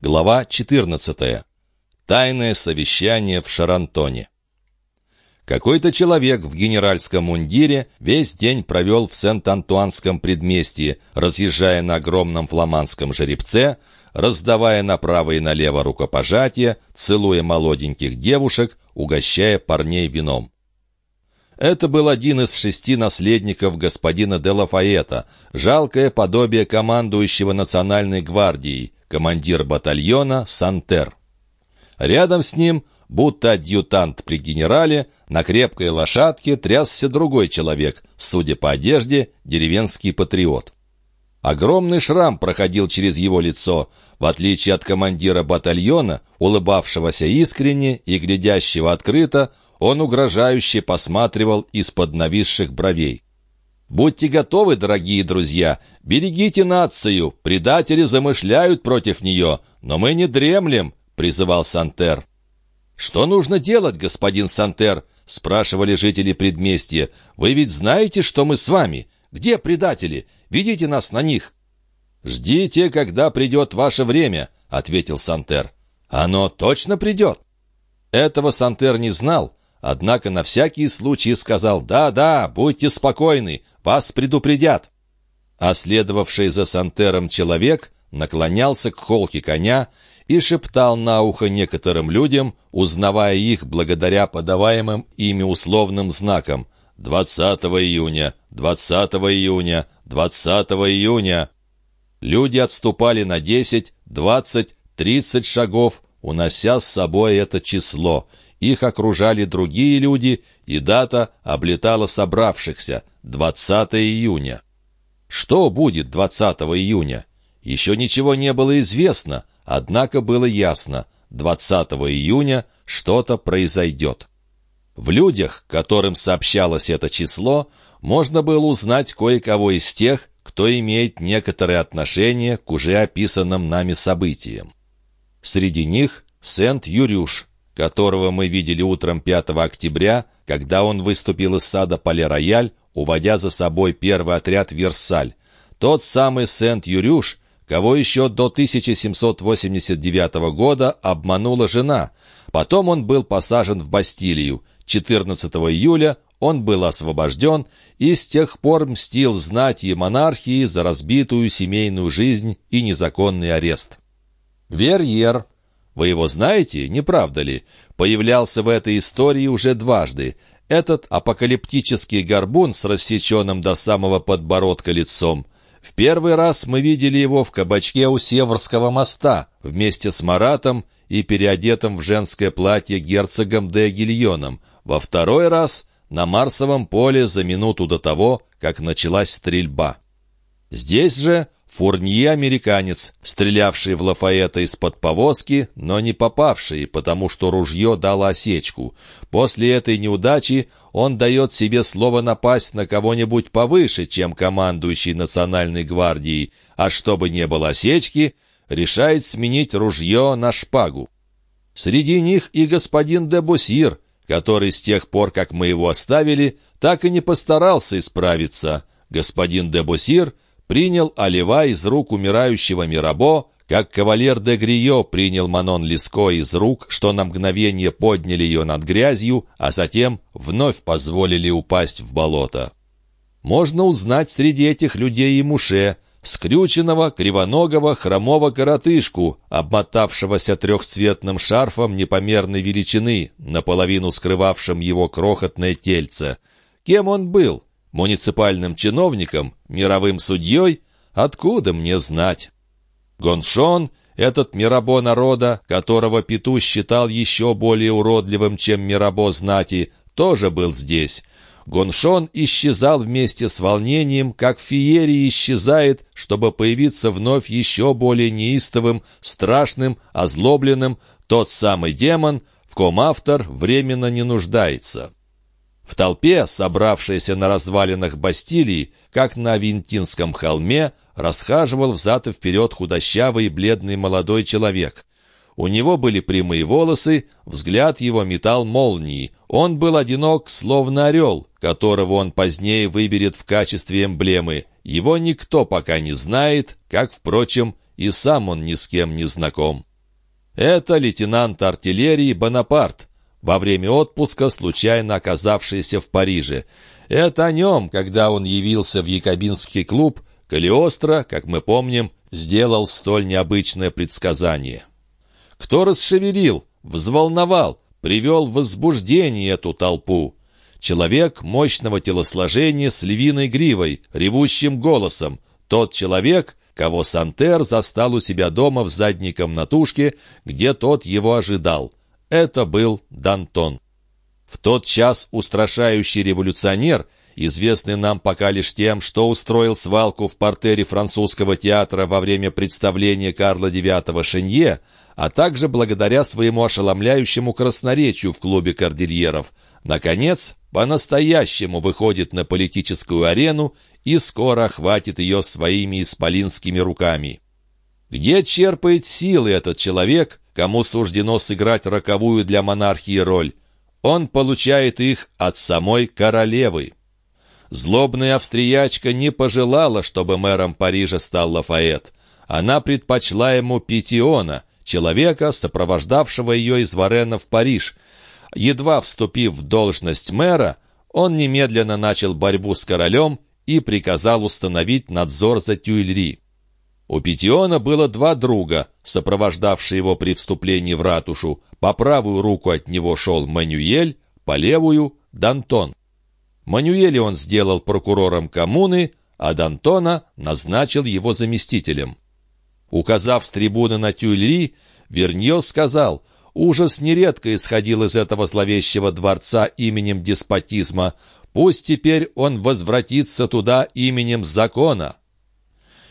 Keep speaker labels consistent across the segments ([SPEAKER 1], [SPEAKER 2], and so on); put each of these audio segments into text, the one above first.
[SPEAKER 1] Глава 14. Тайное совещание в Шарантоне. Какой-то человек в генеральском мундире весь день провел в Сент-Антуанском предместье, разъезжая на огромном фламандском жеребце, раздавая направо и налево рукопожатия, целуя молоденьких девушек, угощая парней вином. Это был один из шести наследников господина де Лафаэта, жалкое подобие командующего национальной гвардией, командир батальона Сантер. Рядом с ним, будто адъютант при генерале, на крепкой лошадке трясся другой человек, судя по одежде, деревенский патриот. Огромный шрам проходил через его лицо, в отличие от командира батальона, улыбавшегося искренне и глядящего открыто, он угрожающе посматривал из-под нависших бровей. Будьте готовы, дорогие друзья, берегите нацию, предатели замышляют против нее, но мы не дремлем», — призывал Сантер. «Что нужно делать, господин Сантер?» — спрашивали жители предместья. «Вы ведь знаете, что мы с вами? Где предатели? Ведите нас на них». «Ждите, когда придет ваше время», — ответил Сантер. «Оно точно придет». Этого Сантер не знал, Однако на всякий случай сказал «Да-да, будьте спокойны, вас предупредят». А следовавший за Сантером человек наклонялся к холке коня и шептал на ухо некоторым людям, узнавая их благодаря подаваемым ими условным знакам «20 июня, 20 июня, 20 июня». Люди отступали на 10, 20, 30 шагов, унося с собой это число, их окружали другие люди, и дата облетала собравшихся — 20 июня. Что будет 20 июня? Еще ничего не было известно, однако было ясно — 20 июня что-то произойдет. В людях, которым сообщалось это число, можно было узнать кое-кого из тех, кто имеет некоторое отношение к уже описанным нами событиям. Среди них Сент-Юрюш, которого мы видели утром 5 октября, когда он выступил из сада Пале-Рояль, уводя за собой первый отряд Версаль. Тот самый Сент-Юрюш, кого еще до 1789 года обманула жена. Потом он был посажен в Бастилию. 14 июля он был освобожден и с тех пор мстил знать и монархии за разбитую семейную жизнь и незаконный арест. Верьер, вы его знаете, не правда ли? Появлялся в этой истории уже дважды. Этот апокалиптический горбун с рассеченным до самого подбородка лицом. В первый раз мы видели его в кабачке у Северского моста вместе с Маратом и переодетым в женское платье герцогом де Гильоном. Во второй раз на Марсовом поле за минуту до того, как началась стрельба. Здесь же Фурнье — американец, стрелявший в Лафаэта из-под повозки, но не попавший, потому что ружье дало осечку. После этой неудачи он дает себе слово напасть на кого-нибудь повыше, чем командующий национальной гвардией, а чтобы не было осечки, решает сменить ружье на шпагу. Среди них и господин де Бусир, который с тех пор, как мы его оставили, так и не постарался исправиться. Господин де Бусир — принял Олива из рук умирающего Мирабо, как кавалер де Грио принял Манон Лиско из рук, что на мгновение подняли ее над грязью, а затем вновь позволили упасть в болото. Можно узнать среди этих людей и Муше, скрюченного, кривоногого, хромого коротышку, обмотавшегося трехцветным шарфом непомерной величины, наполовину скрывавшим его крохотное тельце. Кем он был? Муниципальным чиновником, мировым судьей, откуда мне знать? Гоншон, этот Мирабо народа, которого Пету считал еще более уродливым, чем Мирабо знати, тоже был здесь. Гоншон исчезал вместе с волнением, как феерия исчезает, чтобы появиться вновь еще более неистовым, страшным, озлобленным, тот самый демон, в ком автор временно не нуждается. В толпе, собравшейся на развалинах Бастилии, как на Винтинском холме, расхаживал взад и вперед худощавый бледный молодой человек. У него были прямые волосы, взгляд его метал молнии. Он был одинок, словно орел, которого он позднее выберет в качестве эмблемы. Его никто пока не знает, как, впрочем, и сам он ни с кем не знаком. Это лейтенант артиллерии Бонапарт, во время отпуска случайно оказавшийся в Париже. Это о нем, когда он явился в Якобинский клуб, Калиостро, как мы помним, сделал столь необычное предсказание. Кто расшевелил, взволновал, привел в возбуждение эту толпу? Человек мощного телосложения с львиной гривой, ревущим голосом. Тот человек, кого Сантер застал у себя дома в задней комнатушке, где тот его ожидал. Это был Дантон. В тот час устрашающий революционер, известный нам пока лишь тем, что устроил свалку в портере французского театра во время представления Карла IX Шенье, а также благодаря своему ошеломляющему красноречию в клубе кордильеров, наконец, по-настоящему выходит на политическую арену и скоро охватит ее своими исполинскими руками. Где черпает силы этот человек, кому суждено сыграть роковую для монархии роль? Он получает их от самой королевы. Злобная австриячка не пожелала, чтобы мэром Парижа стал Лафайет. Она предпочла ему Петиона, человека, сопровождавшего ее из Варена в Париж. Едва вступив в должность мэра, он немедленно начал борьбу с королем и приказал установить надзор за Тюильри. У Петиона было два друга, сопровождавшие его при вступлении в ратушу. По правую руку от него шел Манюель, по левую — Дантон. Манюэля он сделал прокурором коммуны, а Дантона назначил его заместителем. Указав с трибуны на Тюильри, Верньо сказал, ужас нередко исходил из этого зловещего дворца именем деспотизма, пусть теперь он возвратится туда именем закона.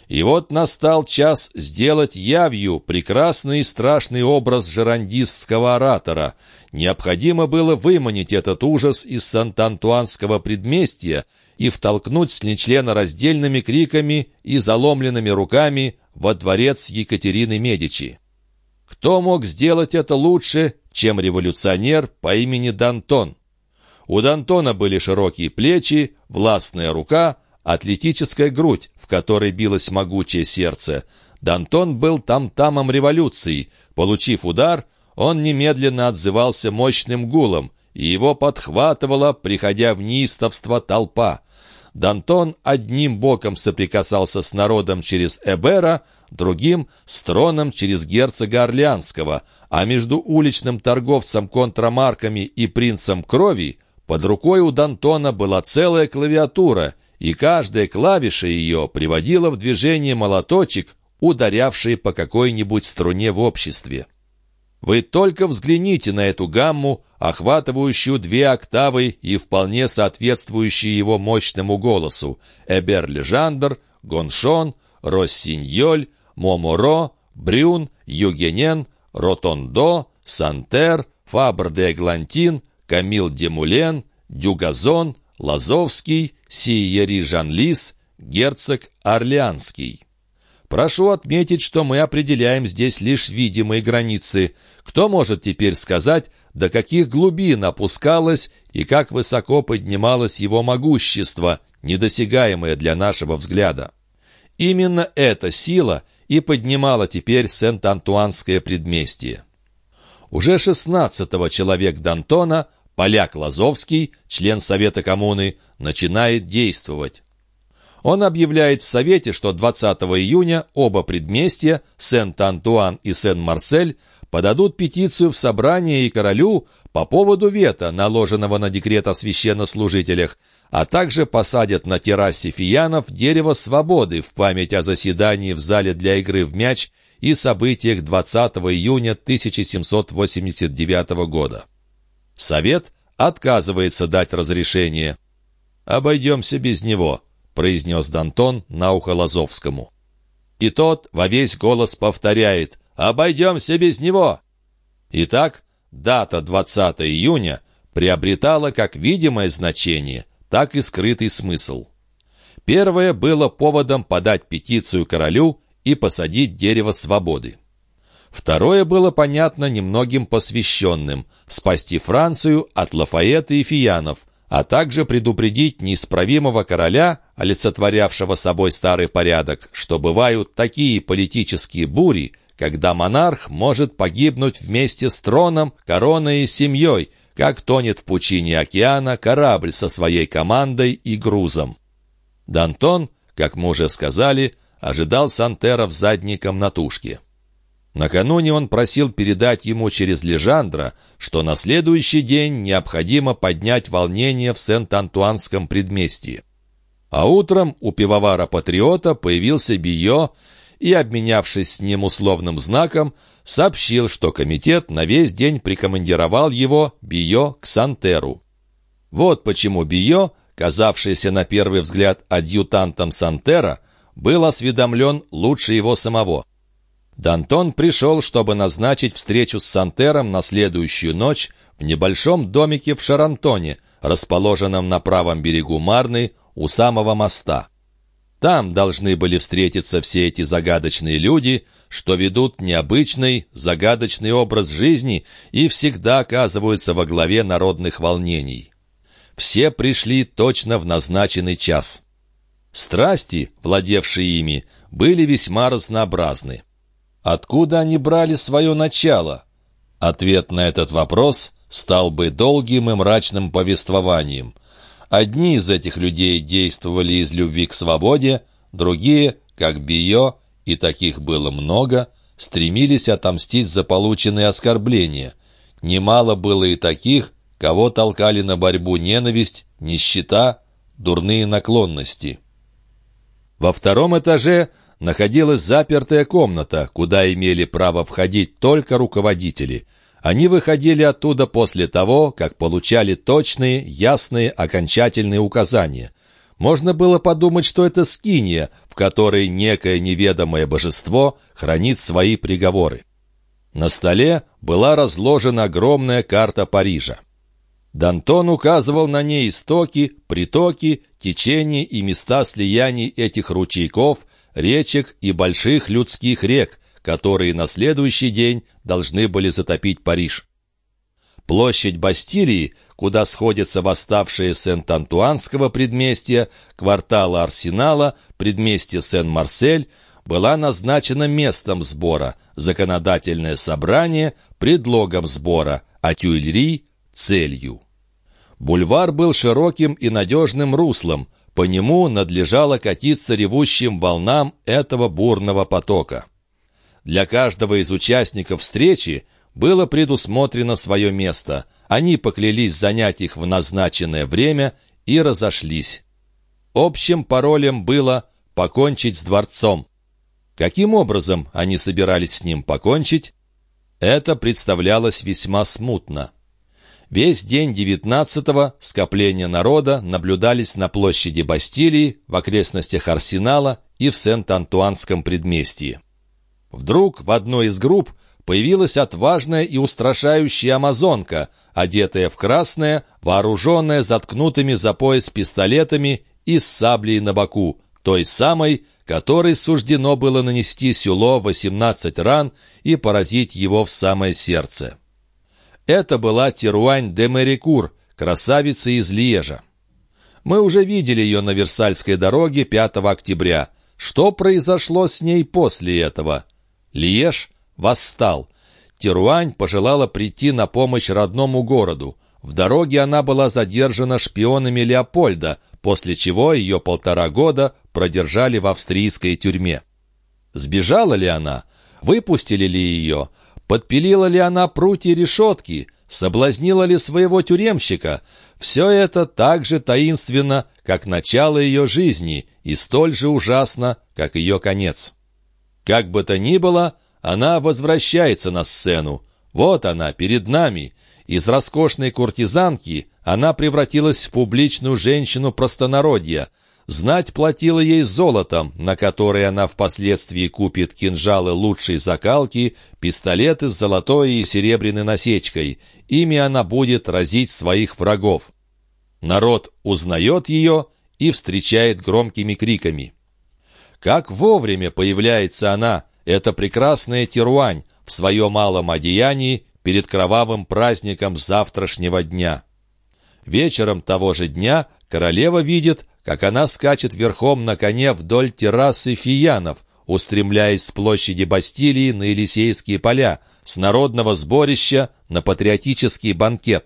[SPEAKER 1] И вот настал час сделать явью прекрасный и страшный образ жерандистского оратора. Необходимо было выманить этот ужас из Сант-Антуанского предместья и втолкнуть с нечленораздельными криками и заломленными руками во дворец Екатерины Медичи. Кто мог сделать это лучше, чем революционер по имени Дантон? У Дантона были широкие плечи, властная рука, атлетическая грудь, в которой билось могучее сердце. Дантон был там-тамом революции. Получив удар, он немедленно отзывался мощным гулом, и его подхватывала, приходя в неистовство, толпа. Дантон одним боком соприкасался с народом через Эбера, другим — с троном через герцога Орлеанского, а между уличным торговцем контрамарками и принцем крови под рукой у Дантона была целая клавиатура, и каждая клавиша ее приводила в движение молоточек, ударявший по какой-нибудь струне в обществе. Вы только взгляните на эту гамму, охватывающую две октавы и вполне соответствующие его мощному голосу. Эбер-Лежандр, Гоншон, Россиньоль, Моморо, Брюн, Югенен, Ротондо, Сантер, Фабр де Эглантин, Камил Демулен, Дюгазон, Лазовский, Сиери Жанлис, герцог Орлеанский. Прошу отметить, что мы определяем здесь лишь видимые границы. Кто может теперь сказать, до каких глубин опускалось и как высоко поднималось его могущество, недосягаемое для нашего взгляда? Именно эта сила и поднимала теперь Сент-Антуанское предместье. Уже 16-го человек Д'Антона, поляк Лазовский, член Совета коммуны, начинает действовать. Он объявляет в Совете, что 20 июня оба предместья, Сент-Антуан и Сен-Марсель, подадут петицию в собрание и королю по поводу вето, наложенного на декрет о священнослужителях, а также посадят на террасе Фиянов дерево свободы в память о заседании в зале для игры в мяч и событиях 20 июня 1789 года. Совет отказывается дать разрешение. «Обойдемся без него», произнес Дантон на ухо Лазовскому. И тот во весь голос повторяет «Обойдемся без него!» Итак, дата 20 июня приобретала как видимое значение, так и скрытый смысл. Первое было поводом подать петицию королю и посадить дерево свободы. Второе было понятно немногим посвященным – спасти Францию от Лафаэта и Фиянов, а также предупредить неисправимого короля, олицетворявшего собой старый порядок, что бывают такие политические бури, когда монарх может погибнуть вместе с троном, короной и семьей, как тонет в пучине океана корабль со своей командой и грузом. Дантон, как мы уже сказали, ожидал Сантеров задником на тушке. Накануне он просил передать ему через Лежандра, что на следующий день необходимо поднять волнение в Сент-Антуанском предместье. А утром у пивовара-патриота появился Био и, обменявшись с ним условным знаком, сообщил, что комитет на весь день прикомандировал его, Био, к Сантеру. Вот почему Био, казавшийся на первый взгляд адъютантом Сантера, был осведомлен лучше его самого. Дантон пришел, чтобы назначить встречу с Сантером на следующую ночь в небольшом домике в Шарантоне, расположенном на правом берегу Марны у самого моста. Там должны были встретиться все эти загадочные люди, что ведут необычный, загадочный образ жизни и всегда оказываются во главе народных волнений. Все пришли точно в назначенный час. Страсти, владевшие ими, были весьма разнообразны. Откуда они брали свое начало? Ответ на этот вопрос стал бы долгим и мрачным повествованием. Одни из этих людей действовали из любви к свободе, другие, как Био, и таких было много, стремились отомстить за полученные оскорбления. Немало было и таких, кого толкали на борьбу ненависть, нищета, дурные наклонности. Во втором этаже находилась запертая комната, куда имели право входить только руководители. Они выходили оттуда после того, как получали точные, ясные, окончательные указания. Можно было подумать, что это скиния, в которой некое неведомое божество хранит свои приговоры. На столе была разложена огромная карта Парижа. Дантон указывал на ней истоки, притоки, течения и места слияний этих ручейков, речек и больших людских рек, которые на следующий день должны были затопить Париж. Площадь Бастилии, куда сходятся восставшие Сент-Антуанского предместья, квартала Арсенала, предместье Сен-Марсель, была назначена местом сбора, законодательное собрание – предлогом сбора, а Тюильри – целью. Бульвар был широким и надежным руслом, по нему надлежало катиться ревущим волнам этого бурного потока. Для каждого из участников встречи было предусмотрено свое место. Они поклялись занять их в назначенное время и разошлись. Общим паролем было «покончить с дворцом». Каким образом они собирались с ним покончить? Это представлялось весьма смутно. Весь день 19-го скопления народа наблюдались на площади Бастилии, в окрестностях Арсенала и в Сент-Антуанском предместье. Вдруг в одной из групп появилась отважная и устрашающая амазонка, одетая в красное, вооруженная заткнутыми за пояс пистолетами и с саблей на боку, той самой, которой суждено было нанести Сюло 18 ран и поразить его в самое сердце. Это была Теруань де Мерикур, красавица из Льежа. Мы уже видели ее на Версальской дороге 5 октября. Что произошло с ней после этого? Льеж восстал. Теруань пожелала прийти на помощь родному городу. В дороге она была задержана шпионами Леопольда, после чего ее полтора года продержали в австрийской тюрьме. Сбежала ли она? Выпустили ли ее? Подпилила ли она прутья решетки? Соблазнила ли своего тюремщика? Все это так же таинственно, как начало ее жизни, и столь же ужасно, как ее конец. Как бы то ни было, она возвращается на сцену. Вот она, перед нами. Из роскошной куртизанки она превратилась в публичную женщину простонародья — Знать платила ей золотом, на которое она впоследствии купит кинжалы лучшей закалки, пистолеты с золотой и серебряной насечкой. Ими она будет разить своих врагов. Народ узнает ее и встречает громкими криками. Как вовремя появляется она, эта прекрасная Теруань, в своем малом одеянии перед кровавым праздником завтрашнего дня. Вечером того же дня королева видит, как она скачет верхом на коне вдоль террасы фиянов, устремляясь с площади Бастилии на Елисейские поля, с народного сборища на патриотический банкет.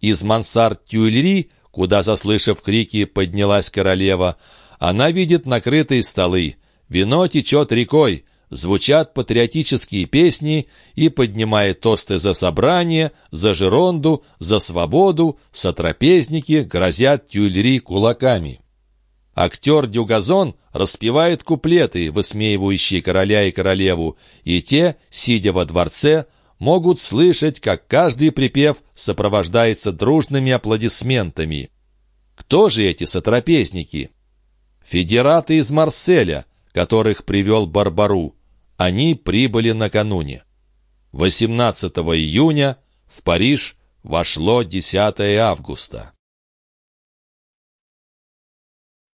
[SPEAKER 1] Из мансард Тюильри, куда, заслышав крики, поднялась королева, она видит накрытые столы. Вино течет рекой, звучат патриотические песни и, поднимая тосты за собрание, за Жеронду, за свободу, сотрапезники грозят Тюильри кулаками. Актер Дюгазон распевает куплеты, высмеивающие короля и королеву, и те, сидя во дворце, могут слышать, как каждый припев сопровождается дружными аплодисментами. Кто же эти сотрапезники? Федераты из Марселя, которых привел Барбару. Они прибыли накануне. 18 июня в Париж вошло 10 августа.